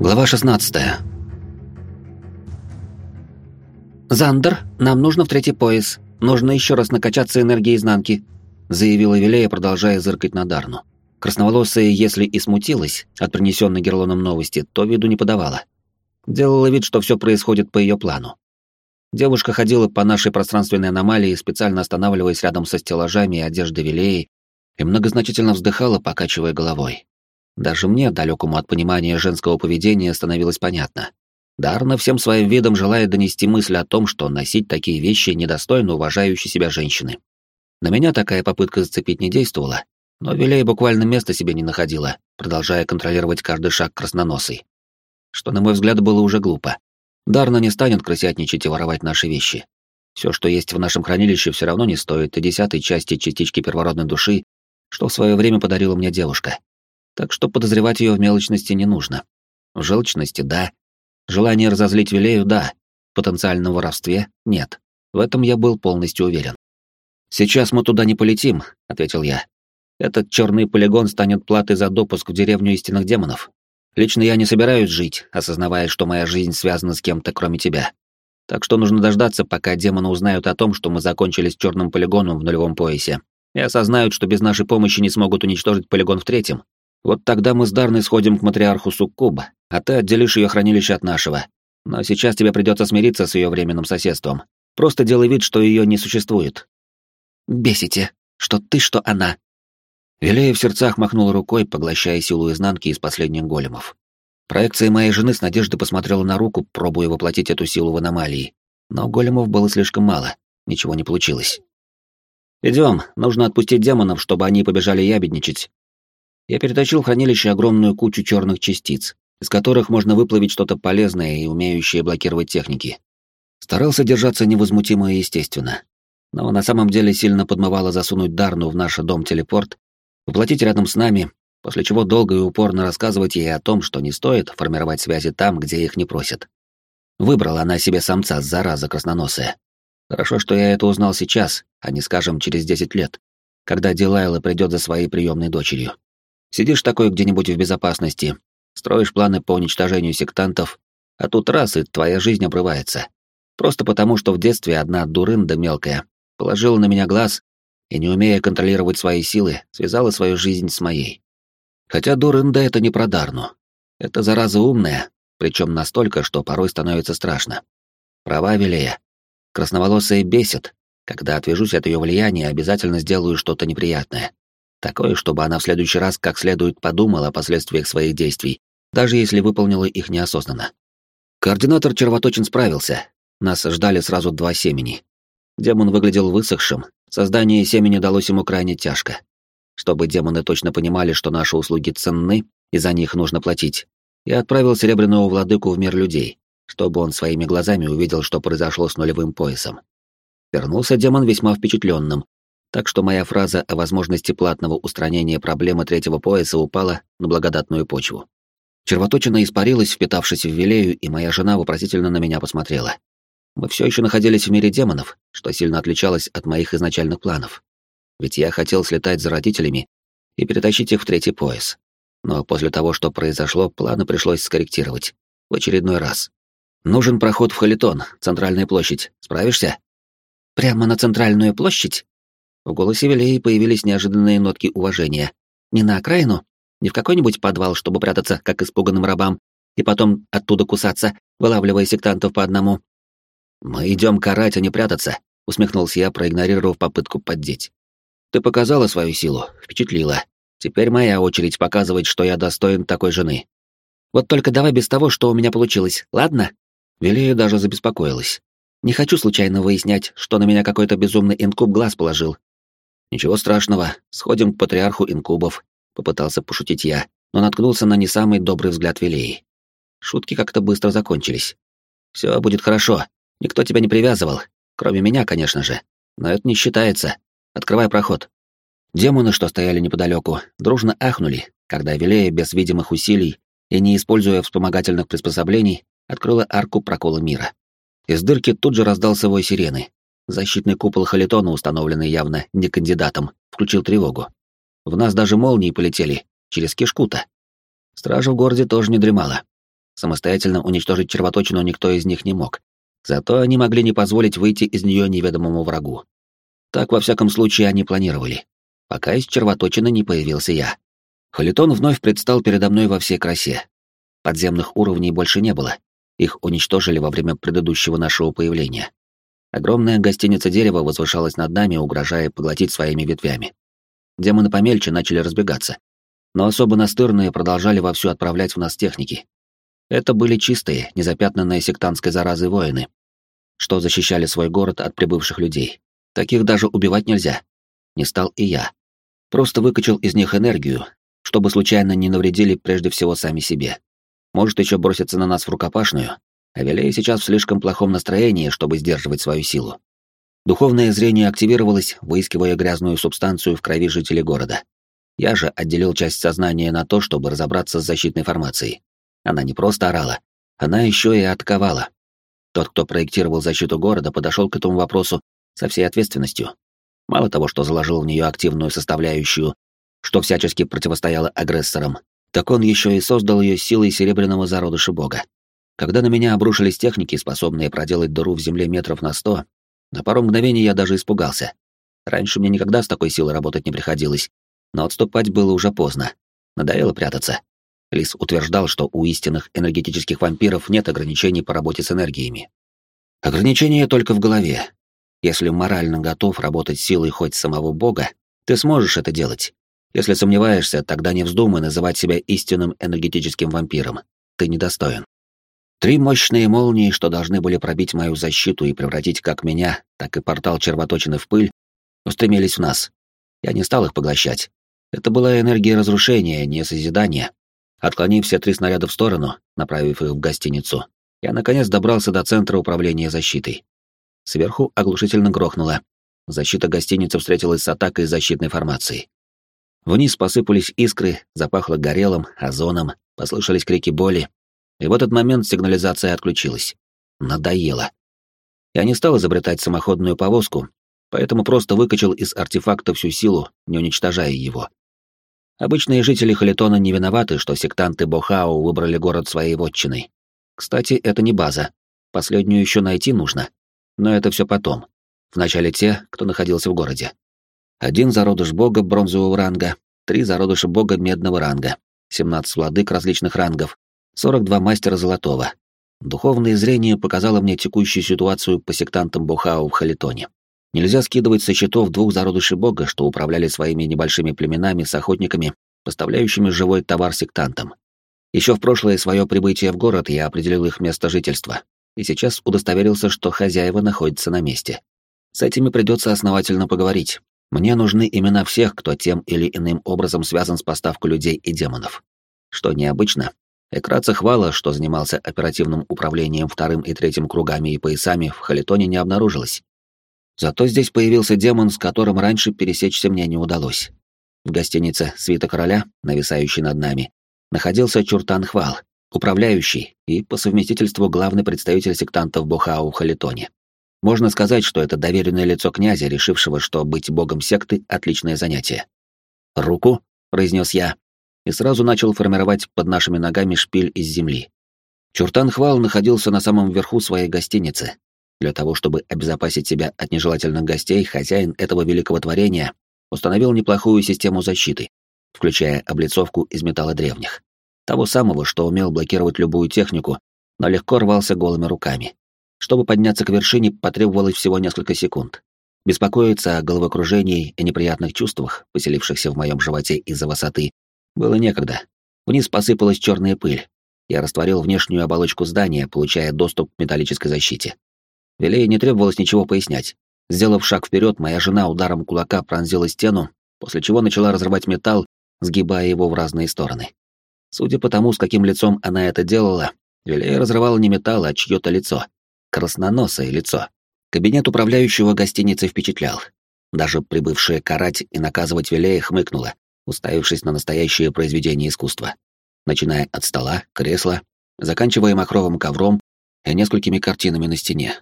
Глава 16. «Зандер, нам нужно в третий пояс. Нужно еще раз накачаться энергией изнанки», — заявила Вилея, продолжая зыркать на Дарну. Красноволосая, если и смутилась от принесенной Герлоном новости, то виду не подавала. Делала вид, что все происходит по ее плану. Девушка ходила по нашей пространственной аномалии, специально останавливаясь рядом со стеллажами и одеждой Вилеи, и многозначительно вздыхала, покачивая головой. Даже мне, далекому от понимания женского поведения, становилось понятно. Дарна всем своим видом желает донести мысль о том, что носить такие вещи недостойно уважающей себя женщины. На меня такая попытка зацепить не действовала, но Вилей буквально места себе не находила, продолжая контролировать каждый шаг красноносой. Что, на мой взгляд, было уже глупо. Дарна не станет крысятничать и воровать наши вещи. Все, что есть в нашем хранилище, все равно не стоит и десятой части частички первородной души, что в свое время подарила мне девушка так что подозревать ее в мелочности не нужно. В желчности — да. Желание разозлить Вилею — да. Потенциальном воровстве — нет. В этом я был полностью уверен. «Сейчас мы туда не полетим», — ответил я. «Этот черный полигон станет платой за допуск в деревню истинных демонов. Лично я не собираюсь жить, осознавая, что моя жизнь связана с кем-то, кроме тебя. Так что нужно дождаться, пока демоны узнают о том, что мы закончили с черным полигоном в нулевом поясе, и осознают, что без нашей помощи не смогут уничтожить полигон в третьем, вот тогда мы с Дарной сходим к матриарху Суккуба, а ты отделишь ее хранилище от нашего. Но сейчас тебе придется смириться с ее временным соседством. Просто делай вид, что ее не существует. Бесите, что ты, что она. Велея в сердцах махнул рукой, поглощая силу изнанки из последних големов. Проекция моей жены с надеждой посмотрела на руку, пробуя воплотить эту силу в аномалии. Но големов было слишком мало, ничего не получилось. Идем, нужно отпустить демонов, чтобы они побежали ябедничать, я перетащил в хранилище огромную кучу черных частиц, из которых можно выплавить что-то полезное и умеющее блокировать техники. Старался держаться невозмутимо и естественно. Но на самом деле сильно подмывало засунуть Дарну в наш дом-телепорт, воплотить рядом с нами, после чего долго и упорно рассказывать ей о том, что не стоит формировать связи там, где их не просят. Выбрала она себе самца, зараза красноносая. Хорошо, что я это узнал сейчас, а не, скажем, через 10 лет, когда Дилайла придет за своей приемной дочерью. Сидишь такой где-нибудь в безопасности, строишь планы по уничтожению сектантов, а тут раз и твоя жизнь обрывается. Просто потому, что в детстве одна дурында мелкая положила на меня глаз и, не умея контролировать свои силы, связала свою жизнь с моей. Хотя дурында — это не про Дарну. Это зараза умная, причем настолько, что порой становится страшно. Права Велея. Красноволосая бесит. Когда отвяжусь от ее влияния, обязательно сделаю что-то неприятное. Такое, чтобы она в следующий раз как следует подумала о последствиях своих действий, даже если выполнила их неосознанно. Координатор червоточин справился. Нас ждали сразу два семени. Демон выглядел высохшим, создание семени далось ему крайне тяжко. Чтобы демоны точно понимали, что наши услуги ценны и за них нужно платить, я отправил Серебряного Владыку в мир людей, чтобы он своими глазами увидел, что произошло с нулевым поясом. Вернулся демон весьма впечатленным так что моя фраза о возможности платного устранения проблемы третьего пояса упала на благодатную почву. Червоточина испарилась, впитавшись в Вилею, и моя жена вопросительно на меня посмотрела. Мы все еще находились в мире демонов, что сильно отличалось от моих изначальных планов. Ведь я хотел слетать за родителями и перетащить их в третий пояс. Но после того, что произошло, планы пришлось скорректировать. В очередной раз. Нужен проход в Халитон, центральная площадь. Справишься? Прямо на центральную площадь? В голосе Вилеи появились неожиданные нотки уважения. Не на окраину, не в какой-нибудь подвал, чтобы прятаться, как испуганным рабам, и потом оттуда кусаться, вылавливая сектантов по одному. «Мы идем карать, а не прятаться», — усмехнулся я, проигнорировав попытку поддеть. «Ты показала свою силу, впечатлила. Теперь моя очередь показывать, что я достоин такой жены. Вот только давай без того, что у меня получилось, ладно?» Велея даже забеспокоилась. «Не хочу случайно выяснять, что на меня какой-то безумный инкуб глаз положил, «Ничего страшного, сходим к патриарху инкубов», — попытался пошутить я, но наткнулся на не самый добрый взгляд Вилеи. Шутки как-то быстро закончились. «Все будет хорошо, никто тебя не привязывал, кроме меня, конечно же, но это не считается. Открывай проход». Демоны, что стояли неподалеку, дружно ахнули, когда Вилея без видимых усилий и не используя вспомогательных приспособлений, открыла арку прокола мира. Из дырки тут же раздался вой сирены, Защитный купол Халитона, установленный явно не кандидатом, включил тревогу. В нас даже молнии полетели, через кишку-то. Стража в городе тоже не дремала. Самостоятельно уничтожить червоточину никто из них не мог. Зато они могли не позволить выйти из нее неведомому врагу. Так, во всяком случае, они планировали. Пока из червоточины не появился я. Халитон вновь предстал передо мной во всей красе. Подземных уровней больше не было. Их уничтожили во время предыдущего нашего появления. Огромная гостиница дерева возвышалась над нами, угрожая поглотить своими ветвями. Демоны помельче начали разбегаться. Но особо настырные продолжали вовсю отправлять в нас техники. Это были чистые, незапятнанные сектантской заразой воины, что защищали свой город от прибывших людей. Таких даже убивать нельзя. Не стал и я. Просто выкачал из них энергию, чтобы случайно не навредили прежде всего сами себе. Может еще броситься на нас в рукопашную, а Вилей сейчас в слишком плохом настроении, чтобы сдерживать свою силу. Духовное зрение активировалось, выискивая грязную субстанцию в крови жителей города. Я же отделил часть сознания на то, чтобы разобраться с защитной формацией. Она не просто орала, она еще и атаковала. Тот, кто проектировал защиту города, подошел к этому вопросу со всей ответственностью. Мало того, что заложил в нее активную составляющую, что всячески противостояло агрессорам, так он еще и создал ее силой серебряного зародыша бога. Когда на меня обрушились техники, способные проделать дыру в земле метров на сто, на пару мгновений я даже испугался. Раньше мне никогда с такой силой работать не приходилось, но отступать было уже поздно. Надоело прятаться. Лис утверждал, что у истинных энергетических вампиров нет ограничений по работе с энергиями. Ограничения только в голове. Если морально готов работать силой хоть самого бога, ты сможешь это делать. Если сомневаешься, тогда не вздумай называть себя истинным энергетическим вампиром. Ты недостоин. Три мощные молнии, что должны были пробить мою защиту и превратить как меня, так и портал червоточины в пыль, устремились в нас. Я не стал их поглощать. Это была энергия разрушения, не созидания. Отклонив все три снаряда в сторону, направив их в гостиницу, я наконец добрался до центра управления защитой. Сверху оглушительно грохнуло. Защита гостиницы встретилась с атакой защитной формации. Вниз посыпались искры, запахло горелым, озоном, послышались крики боли, и в этот момент сигнализация отключилась. Надоело. Я не стал изобретать самоходную повозку, поэтому просто выкачал из артефакта всю силу, не уничтожая его. Обычные жители Халитона не виноваты, что сектанты Бохао выбрали город своей вотчиной. Кстати, это не база. Последнюю еще найти нужно. Но это все потом. Вначале те, кто находился в городе. Один зародыш бога бронзового ранга, три зародыша бога медного ранга, 17 владык различных рангов, 42 мастера золотого. Духовное зрение показало мне текущую ситуацию по сектантам Бухау в Халитоне. Нельзя скидывать со счетов двух зародышей бога, что управляли своими небольшими племенами с охотниками, поставляющими живой товар сектантам. Еще в прошлое свое прибытие в город я определил их место жительства, и сейчас удостоверился, что хозяева находятся на месте. С этими придется основательно поговорить. Мне нужны имена всех, кто тем или иным образом связан с поставкой людей и демонов. Что необычно, Экраца Хвала, что занимался оперативным управлением вторым и третьим кругами и поясами, в Халитоне не обнаружилось. Зато здесь появился демон, с которым раньше пересечься мне не удалось. В гостинице «Свита Короля», нависающей над нами, находился Чуртан Хвал, управляющий и, по совместительству, главный представитель сектантов Бохау в Халитоне. Можно сказать, что это доверенное лицо князя, решившего, что быть богом секты — отличное занятие. «Руку», — произнес я, и сразу начал формировать под нашими ногами шпиль из земли. Чуртан Хвал находился на самом верху своей гостиницы. Для того, чтобы обезопасить себя от нежелательных гостей, хозяин этого великого творения установил неплохую систему защиты, включая облицовку из металла древних. Того самого, что умел блокировать любую технику, но легко рвался голыми руками. Чтобы подняться к вершине, потребовалось всего несколько секунд. Беспокоиться о головокружении и неприятных чувствах, поселившихся в моем животе из-за высоты, было некогда. Вниз посыпалась черная пыль. Я растворил внешнюю оболочку здания, получая доступ к металлической защите. Велее не требовалось ничего пояснять. Сделав шаг вперед, моя жена ударом кулака пронзила стену, после чего начала разрывать металл, сгибая его в разные стороны. Судя по тому, с каким лицом она это делала, Велея разрывала не металл, а чье-то лицо. Красноносое лицо. Кабинет управляющего гостиницы впечатлял. Даже прибывшая карать и наказывать Велея хмыкнула, уставившись на настоящее произведение искусства, начиная от стола, кресла, заканчивая махровым ковром и несколькими картинами на стене.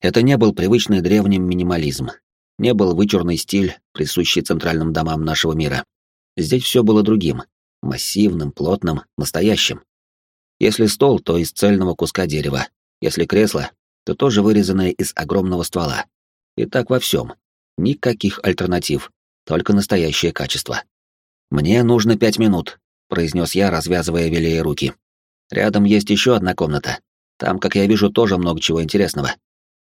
Это не был привычный древним минимализм, не был вычурный стиль, присущий центральным домам нашего мира. Здесь все было другим, массивным, плотным, настоящим. Если стол, то из цельного куска дерева. Если кресло, то тоже вырезанное из огромного ствола. И так во всем. Никаких альтернатив, только настоящее качество. «Мне нужно пять минут», — произнес я, развязывая велее руки. «Рядом есть еще одна комната. Там, как я вижу, тоже много чего интересного.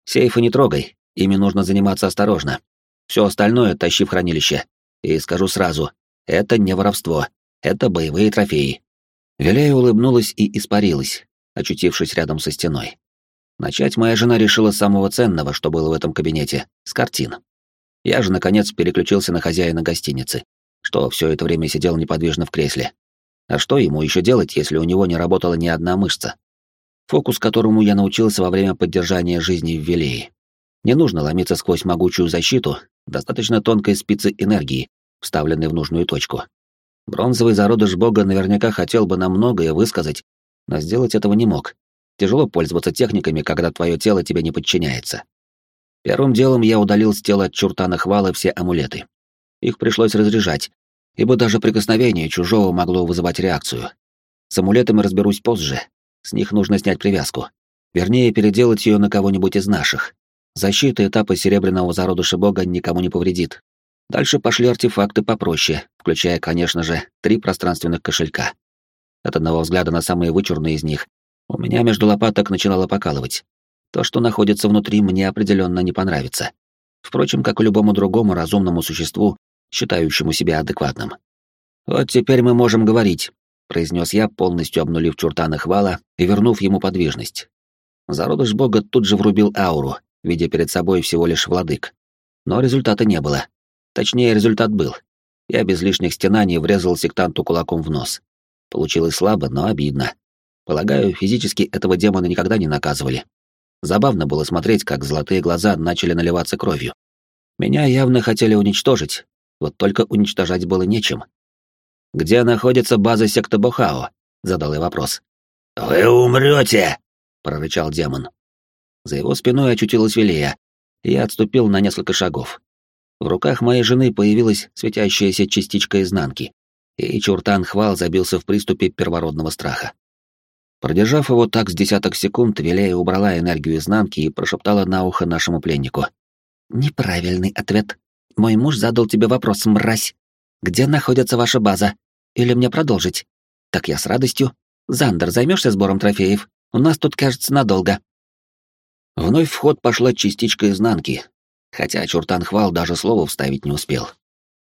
Сейфы не трогай, ими нужно заниматься осторожно. Все остальное тащи в хранилище. И скажу сразу, это не воровство, это боевые трофеи». Велея улыбнулась и испарилась, очутившись рядом со стеной. Начать моя жена решила самого ценного, что было в этом кабинете, с картин. Я же, наконец, переключился на хозяина гостиницы, что все это время сидел неподвижно в кресле. А что ему еще делать, если у него не работала ни одна мышца? Фокус, которому я научился во время поддержания жизни в Вилее. Не нужно ломиться сквозь могучую защиту, достаточно тонкой спицы энергии, вставленной в нужную точку. Бронзовый зародыш бога наверняка хотел бы нам многое высказать, но сделать этого не мог. Тяжело пользоваться техниками, когда твое тело тебе не подчиняется. Первым делом я удалил с тела чуртана хвалы все амулеты. Их пришлось разряжать, ибо даже прикосновение чужого могло вызывать реакцию. С амулетами разберусь позже. С них нужно снять привязку. Вернее, переделать ее на кого-нибудь из наших. Защита этапа серебряного зародыша бога никому не повредит. Дальше пошли артефакты попроще, включая, конечно же, три пространственных кошелька. От одного взгляда на самые вычурные из них у меня между лопаток начинало покалывать. То, что находится внутри, мне определенно не понравится. Впрочем, как и любому другому разумному существу, считающему себя адекватным. «Вот теперь мы можем говорить», — произнес я, полностью обнулив чуртана хвала и вернув ему подвижность. Зародыш бога тут же врубил ауру, видя перед собой всего лишь владык. Но результата не было. Точнее, результат был. Я без лишних стенаний врезал сектанту кулаком в нос. Получилось слабо, но обидно. Полагаю, физически этого демона никогда не наказывали. Забавно было смотреть, как золотые глаза начали наливаться кровью. Меня явно хотели уничтожить, вот только уничтожать было нечем. «Где находится база секты Бохао?» — задал я вопрос. «Вы умрете!» — прорычал демон. За его спиной очутилась Велия, и я отступил на несколько шагов. В руках моей жены появилась светящаяся частичка изнанки, и Чуртан Хвал забился в приступе первородного страха. Продержав его так с десяток секунд, Вилея убрала энергию изнанки и прошептала на ухо нашему пленнику. «Неправильный ответ. Мой муж задал тебе вопрос, мразь. Где находится ваша база? Или мне продолжить? Так я с радостью. Зандер, займешься сбором трофеев? У нас тут, кажется, надолго». Вновь в ход пошла частичка изнанки, хотя Чуртан Хвал даже слова вставить не успел.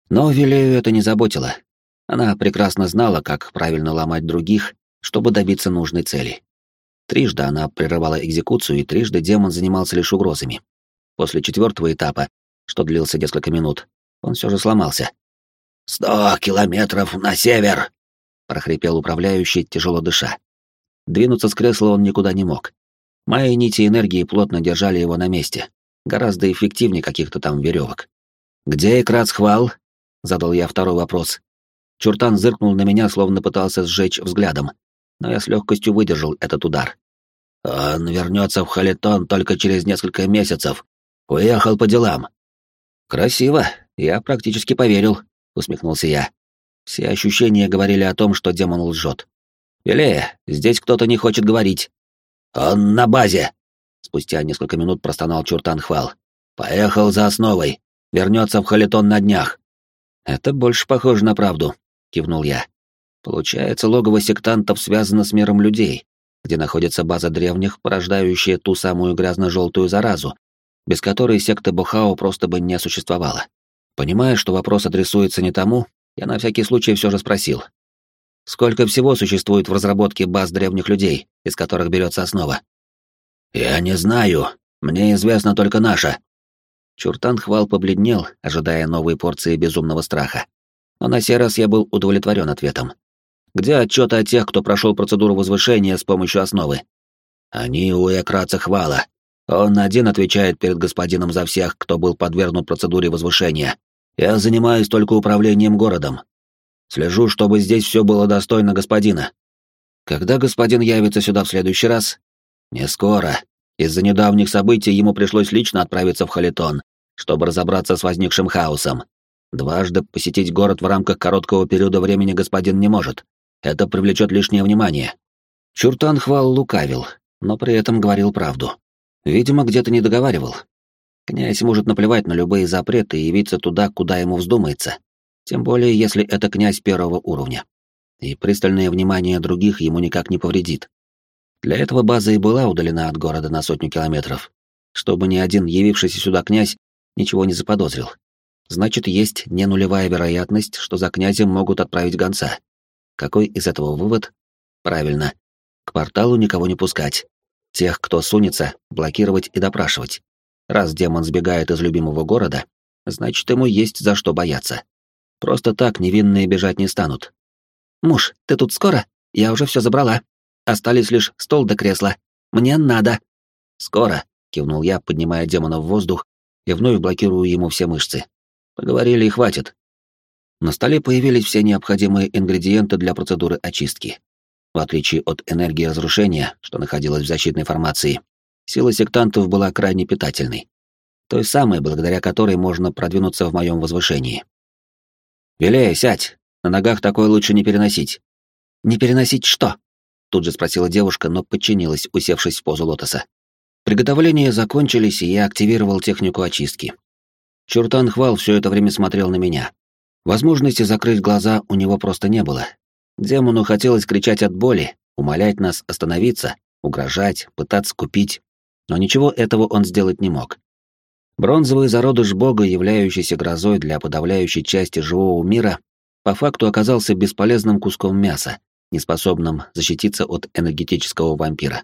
Но Вилею это не заботило. Она прекрасно знала, как правильно ломать других чтобы добиться нужной цели. Трижды она прерывала экзекуцию, и трижды демон занимался лишь угрозами. После четвертого этапа, что длился несколько минут, он все же сломался. «Сто километров на север!» — прохрипел управляющий, тяжело дыша. Двинуться с кресла он никуда не мог. Мои нити энергии плотно держали его на месте, гораздо эффективнее каких-то там веревок. «Где Экрат Хвал?» — задал я второй вопрос. Чуртан зыркнул на меня, словно пытался сжечь взглядом, но я с легкостью выдержал этот удар. «Он вернется в Халитон только через несколько месяцев. Уехал по делам». «Красиво, я практически поверил», — усмехнулся я. Все ощущения говорили о том, что демон лжет. «Велея, здесь кто-то не хочет говорить». «Он на базе!» Спустя несколько минут простонал Чуртан Хвал. «Поехал за основой. Вернется в Халитон на днях». «Это больше похоже на правду», — кивнул я. Получается, логово сектантов связано с миром людей, где находится база древних, порождающая ту самую грязно-желтую заразу, без которой секта Бухао просто бы не существовала. Понимая, что вопрос адресуется не тому, я на всякий случай все же спросил. Сколько всего существует в разработке баз древних людей, из которых берется основа? Я не знаю. Мне известно только наша. Чуртан Хвал побледнел, ожидая новой порции безумного страха. Но на сей раз я был удовлетворен ответом. Где отчеты о тех, кто прошел процедуру возвышения с помощью основы? Они у Экраца Хвала. Он один отвечает перед господином за всех, кто был подвергнут процедуре возвышения. Я занимаюсь только управлением городом. Слежу, чтобы здесь все было достойно господина. Когда господин явится сюда в следующий раз? Не скоро. Из-за недавних событий ему пришлось лично отправиться в Халитон, чтобы разобраться с возникшим хаосом. Дважды посетить город в рамках короткого периода времени господин не может. Это привлечет лишнее внимание. Чуртан Хвал лукавил, но при этом говорил правду. Видимо, где-то не договаривал. Князь может наплевать на любые запреты и явиться туда, куда ему вздумается. Тем более, если это князь первого уровня. И пристальное внимание других ему никак не повредит. Для этого база и была удалена от города на сотню километров, чтобы ни один явившийся сюда князь ничего не заподозрил. Значит, есть не нулевая вероятность, что за князем могут отправить гонца. Какой из этого вывод? Правильно. К порталу никого не пускать. Тех, кто сунется, блокировать и допрашивать. Раз демон сбегает из любимого города, значит, ему есть за что бояться. Просто так невинные бежать не станут. «Муж, ты тут скоро? Я уже все забрала. Остались лишь стол до кресла. Мне надо». «Скоро», — кивнул я, поднимая демона в воздух и вновь блокирую ему все мышцы. Поговорили и хватит. На столе появились все необходимые ингредиенты для процедуры очистки. В отличие от энергии разрушения, что находилась в защитной формации, сила сектантов была крайне питательной. Той самой, благодаря которой можно продвинуться в моем возвышении. «Вилея, сядь! На ногах такое лучше не переносить». «Не переносить что?» Тут же спросила девушка, но подчинилась, усевшись в позу лотоса. Приготовления закончились, и я активировал технику очистки. Чуртан Хвал все это время смотрел на меня. Возможности закрыть глаза у него просто не было. Демону хотелось кричать от боли, умолять нас остановиться, угрожать, пытаться купить, но ничего этого он сделать не мог. Бронзовый зародыш бога, являющийся грозой для подавляющей части живого мира, по факту оказался бесполезным куском мяса, неспособным защититься от энергетического вампира.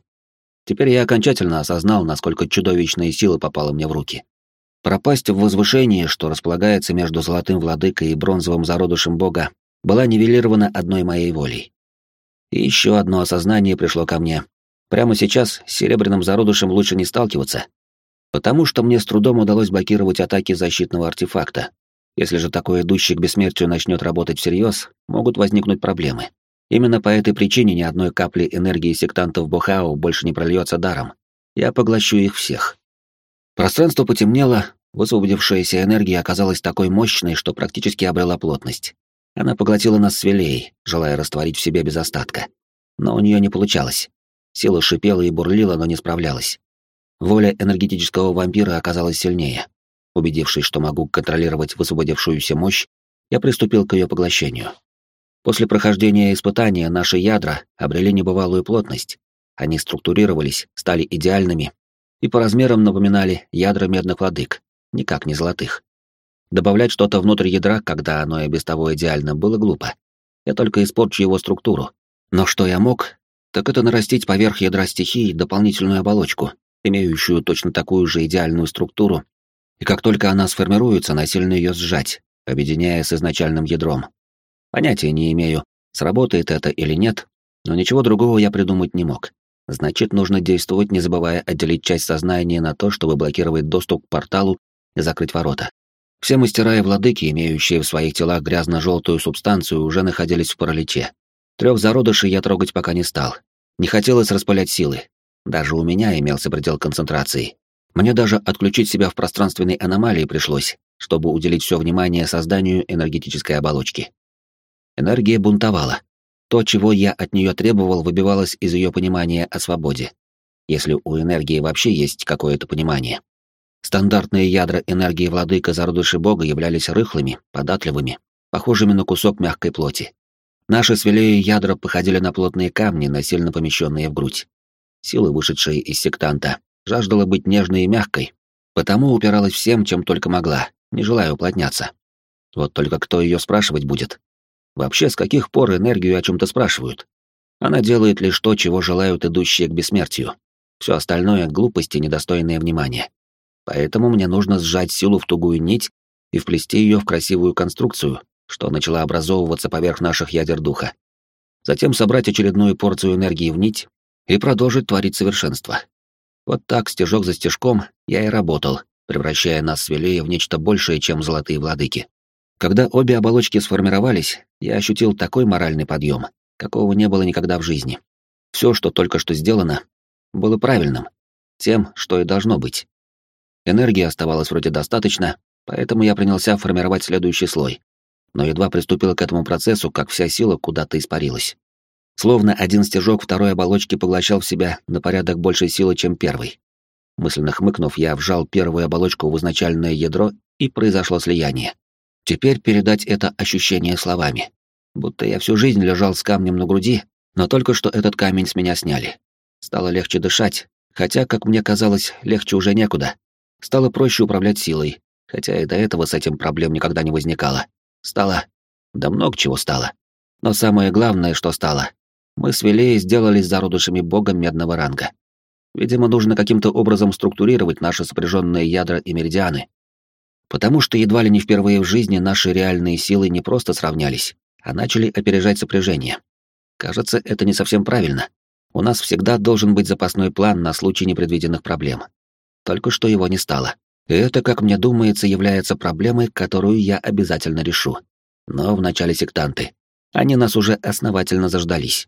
Теперь я окончательно осознал, насколько чудовищная сила попала мне в руки. Пропасть в возвышении, что располагается между Золотым Владыкой и Бронзовым Зародышем Бога, была нивелирована одной моей волей. И еще одно осознание пришло ко мне. Прямо сейчас с Серебряным Зародышем лучше не сталкиваться, потому что мне с трудом удалось блокировать атаки защитного артефакта. Если же такой идущий к бессмертию начнет работать всерьез, могут возникнуть проблемы. Именно по этой причине ни одной капли энергии сектантов Бохао больше не прольется даром. Я поглощу их всех. Пространство потемнело, высвободившаяся энергия оказалась такой мощной, что практически обрела плотность. Она поглотила нас с Вилеей, желая растворить в себе без остатка. Но у нее не получалось. Сила шипела и бурлила, но не справлялась. Воля энергетического вампира оказалась сильнее. Убедившись, что могу контролировать высвободившуюся мощь, я приступил к ее поглощению. После прохождения испытания наши ядра обрели небывалую плотность. Они структурировались, стали идеальными и по размерам напоминали ядра медных владык, никак не золотых. Добавлять что-то внутрь ядра, когда оно и без того идеально, было глупо. Я только испорчу его структуру. Но что я мог, так это нарастить поверх ядра стихии дополнительную оболочку, имеющую точно такую же идеальную структуру, и как только она сформируется, насильно ее сжать, объединяя с изначальным ядром. Понятия не имею, сработает это или нет, но ничего другого я придумать не мог. Значит, нужно действовать, не забывая отделить часть сознания на то, чтобы блокировать доступ к порталу и закрыть ворота. Все мастера и владыки, имеющие в своих телах грязно-желтую субстанцию, уже находились в параличе. Трех зародышей я трогать пока не стал. Не хотелось распылять силы. Даже у меня имелся предел концентрации. Мне даже отключить себя в пространственной аномалии пришлось, чтобы уделить все внимание созданию энергетической оболочки. Энергия бунтовала. То, чего я от нее требовал, выбивалось из ее понимания о свободе. Если у энергии вообще есть какое-то понимание. Стандартные ядра энергии владыка зародыши бога являлись рыхлыми, податливыми, похожими на кусок мягкой плоти. Наши свелее ядра походили на плотные камни, насильно помещенные в грудь. Сила, вышедшая из сектанта, жаждала быть нежной и мягкой, потому упиралась всем, чем только могла, не желая уплотняться. Вот только кто ее спрашивать будет? Вообще, с каких пор энергию о чем-то спрашивают? Она делает лишь то, чего желают идущие к бессмертию. Все остальное — глупости, недостойное внимания. Поэтому мне нужно сжать силу в тугую нить и вплести ее в красивую конструкцию, что начала образовываться поверх наших ядер духа. Затем собрать очередную порцию энергии в нить и продолжить творить совершенство. Вот так, стежок за стежком, я и работал, превращая нас с Велея в нечто большее, чем золотые владыки. Когда обе оболочки сформировались, я ощутил такой моральный подъем, какого не было никогда в жизни. Все, что только что сделано, было правильным, тем, что и должно быть. Энергии оставалось вроде достаточно, поэтому я принялся формировать следующий слой. Но едва приступил к этому процессу, как вся сила куда-то испарилась. Словно один стежок второй оболочки поглощал в себя на порядок большей силы, чем первый. Мысленно хмыкнув, я вжал первую оболочку в изначальное ядро, и произошло слияние. Теперь передать это ощущение словами. Будто я всю жизнь лежал с камнем на груди, но только что этот камень с меня сняли. Стало легче дышать, хотя, как мне казалось, легче уже некуда. Стало проще управлять силой, хотя и до этого с этим проблем никогда не возникало. Стало... Да много чего стало. Но самое главное, что стало, мы с Вилеей сделались зародышами бога медного ранга. Видимо, нужно каким-то образом структурировать наши сопряженные ядра и меридианы. Потому что едва ли не впервые в жизни наши реальные силы не просто сравнялись, а начали опережать сопряжение. Кажется, это не совсем правильно. У нас всегда должен быть запасной план на случай непредвиденных проблем. Только что его не стало. И это, как мне думается, является проблемой, которую я обязательно решу. Но вначале сектанты. Они нас уже основательно заждались.